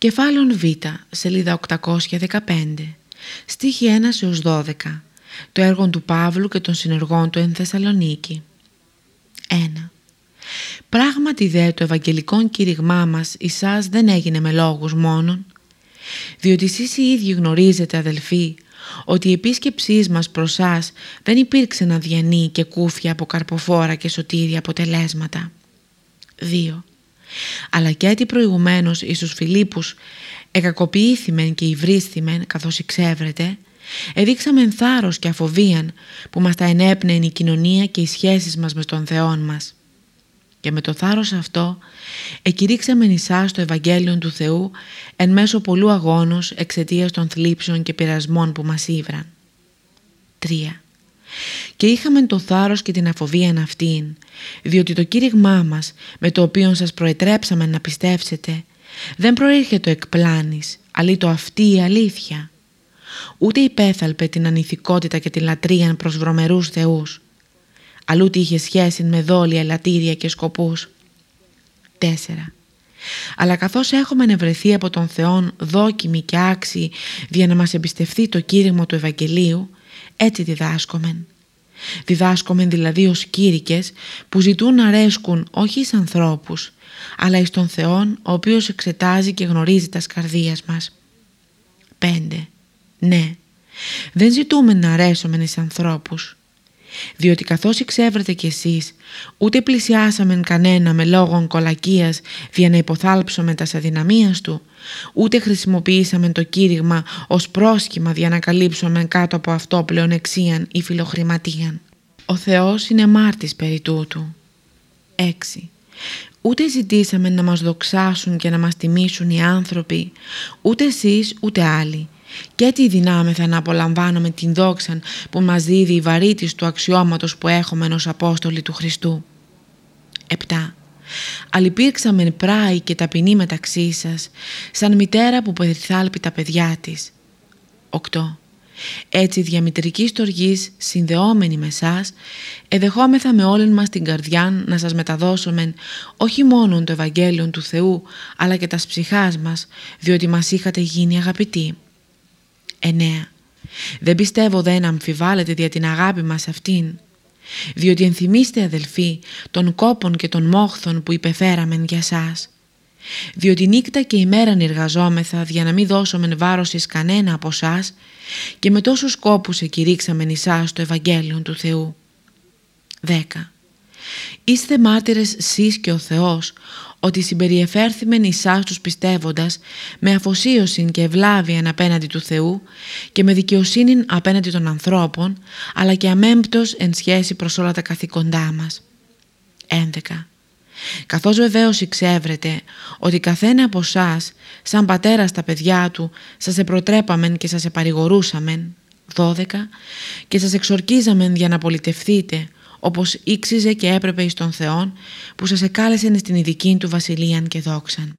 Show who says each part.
Speaker 1: Κεφάλων Β, σελίδα 815, στίχη 1 έως 12, το έργο του Παύλου και των συνεργών του εν Θεσσαλονίκη. 1. Πράγματι δε το Ευαγγελικό κήρυγμά μας Ισάς δεν έγινε με λόγους μόνον, διότι εσείς οι ίδιοι γνωρίζετε αδελφοί ότι η επίσκεψή μας προς σας δεν υπήρξε να διανύει και κούφια από καρποφόρα και σωτήρια αποτελέσματα. 2 αλλά και τι προηγουμένως εις τους Φιλίππους εκακοποιήθημεν και υβρίσθημεν καθώς εξέβρεται, εδείξαμεν θάρρος και αφοβίαν που μας τα ενέπνεεν η κοινωνία και οι σχέσεις μας με τον Θεόν μας. Και με το θάρρος αυτό εκηρύξαμεν εσάς το Ευαγγέλιο του Θεού εν μέσω πολλού αγώνος εξαιτίας των θλίψεων και πειρασμών που μας ήβραν. 3 και είχαμε το θάρρος και την αφοβία αυτήν, διότι το κήρυγμά μας με το οποίο σας προετρέψαμε να πιστεύσετε δεν προήρχεται εκ πλάνης, αλλά το αυτή η αλήθεια. Ούτε υπέθαλπε την ανηθικότητα και την λατρεία προς βρωμερούς θεούς, αλλού ούτε είχε σχέση με δόλια, λατήρια και σκοπούς. 4. Αλλά καθώς έχουμε ευρεθεί από τον Θεόν δόκιμοι και άξιοι για να μας εμπιστευτεί το κήρυγμα του Ευαγγελίου, έτσι διδάσκομεν. Διδάσκομεν δηλαδή ως κήρυκες που ζητούν να αρέσκουν όχι εις ανθρώπους, αλλά εις τον Θεόν ο οποίος εξετάζει και γνωρίζει τα σκαρδίας μας. 5. Ναι, δεν ζητούμε να αρέσουμε εις ανθρώπους, διότι καθώς εξέβρετε κι εσείς ούτε πλησιάσαμε κανένα με λόγων κολακίας για να υποθάλψουμε τας αδυναμίας του ούτε χρησιμοποιήσαμε το κήρυγμα ως πρόσχημα για να καλύψουμε κάτω από αυτό πλεονεξίαν ή φιλοχρηματίαν. Ο Θεός είναι μάρτης περί τούτου. 6. Ούτε ζητήσαμε να μας δοξάσουν και να μας τιμήσουν οι άνθρωποι, ούτε εσείς ούτε άλλοι, και έτσι δυνάμεθα να απολαμβάνουμε την δόξα που μας δίδει η βαρύτης του αξιώματος που έχουμε ως Απόστολοι του Χριστού. 7. Αλλυπήρξαμεν πράη και ταπεινή μεταξύ σας, σαν μητέρα που περιθάλπει τα παιδιά της. 8. Έτσι διαμητρική στοργής συνδεόμενη με σας, εδεχόμεθα με όλη μας την καρδιά να σας μεταδώσουμε όχι μόνο το Ευαγγέλιο του Θεού, αλλά και τας ψυχάς μας, διότι μας είχατε γίνει αγαπητοί. 9. Δεν πιστεύω δεν αμφιβάλλετε δια την αγάπη μας αυτήν, διότι ενθυμίστε αδελφοί των κόπων και των μόχθων που υπεφέραμεν για σας. Διότι νύχτα και ημέρα εργαζόμεθα για να μην δώσουμε βάρος εις κανένα από σας και με τόσους κόπους εκηρύξαμεν εσάς το Ευαγγέλιο του Θεού. 10. Είστε μάρτυρες σεις και ο Θεός ότι συμπεριεφέρθημεν εσάς τους πιστεύοντας με αφοσίωση και ευλάβεια απέναντι του Θεού και με δικαιοσύνη απέναντι των ανθρώπων αλλά και αμέμπτος εν σχέση προς όλα τα καθήκοντά μας. 11. Καθώς βεβαίως εξεύρετε ότι καθένα από εσά, σαν πατέρα στα παιδιά του, σας επροτρέπαμεν και σας επαρηγορούσαμεν, 12, και σας εξορκίζαμεν για να πολιτευθείτε, όπως ήξιζε και έπρεπε εις τον Θεόν που σας εκάλεσεν στην ειδική του βασιλείαν και δόξαν.